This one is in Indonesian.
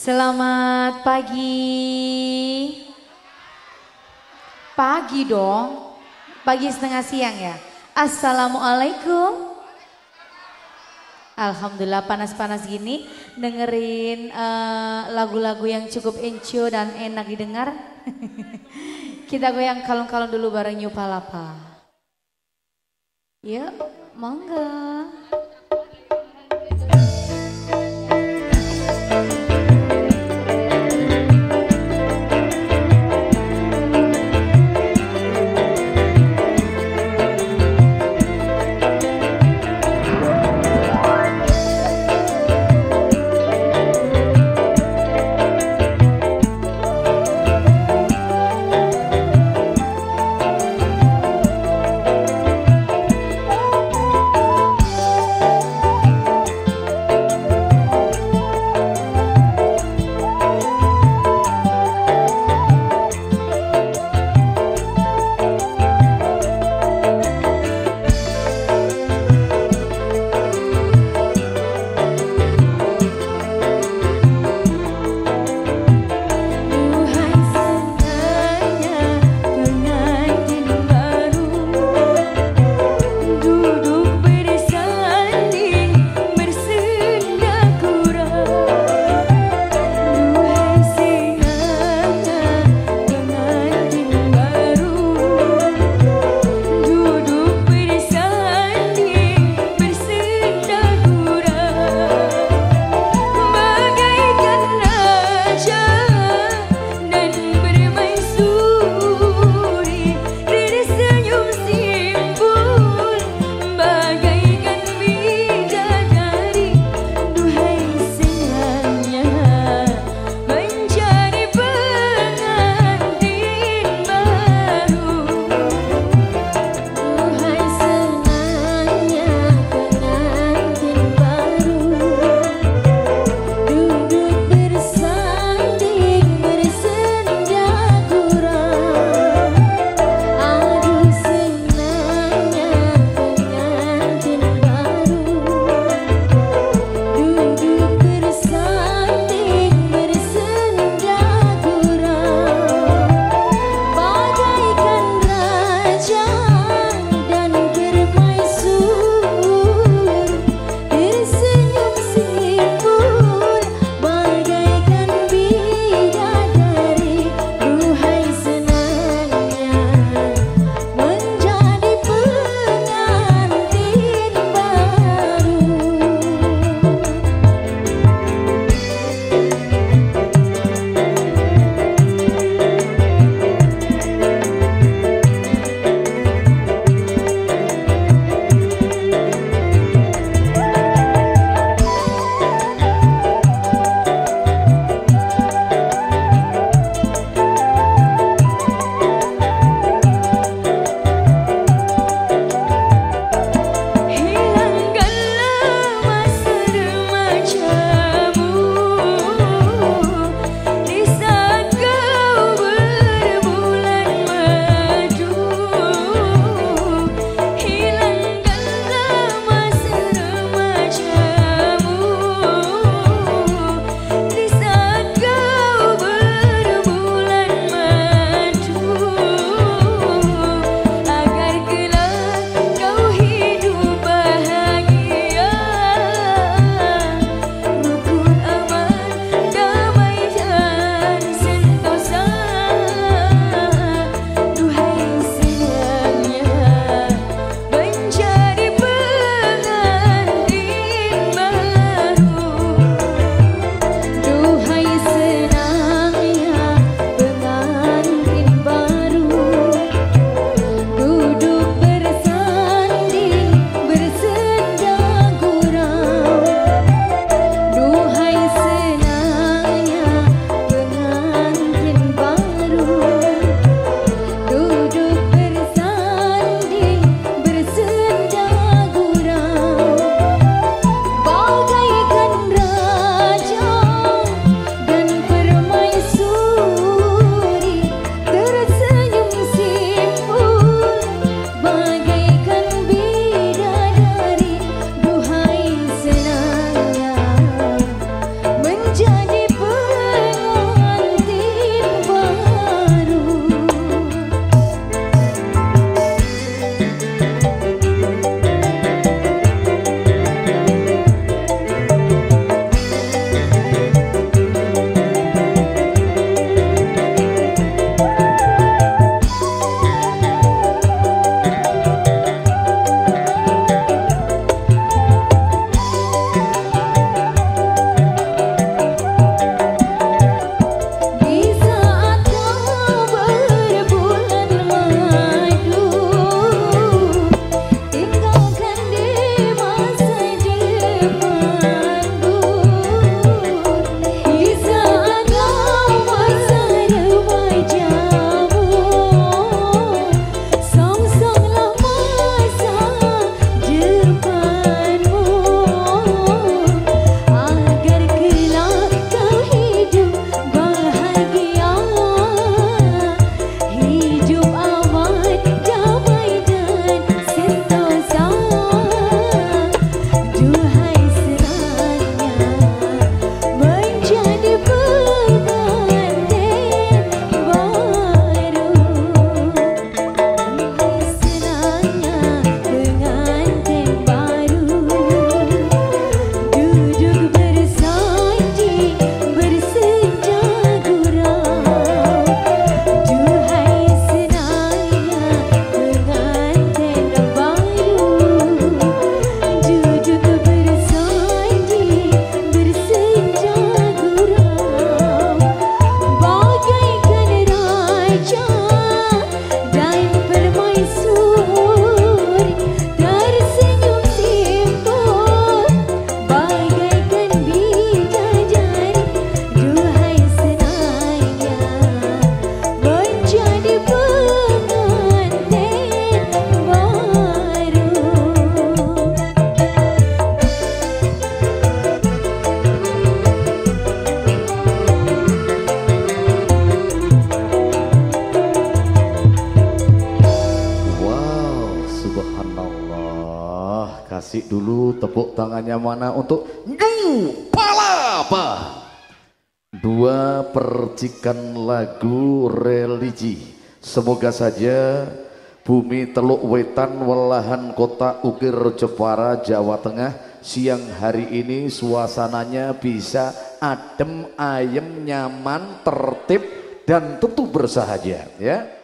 Selamat pagi. Pagi dong. Pagi setengah siang ya. Assalamualaikum. Alhamdulillah panas-panas gini dengerin eh, lagu-lagu uh, yang cukup encu dan enak didengar. Kita goyang kalung-kalung dulu bareng New Palapa. Yuk, monggo. Dulu tepuk tangannya mana untuk New Palapa. Dua percikan lagu religi. Semoga saja bumi Teluk Wetan Welahan Kota Ukir Jepara Jawa Tengah siang hari ini suasananya bisa adem, ayem, nyaman, tertib dan tentu bersahaja ya.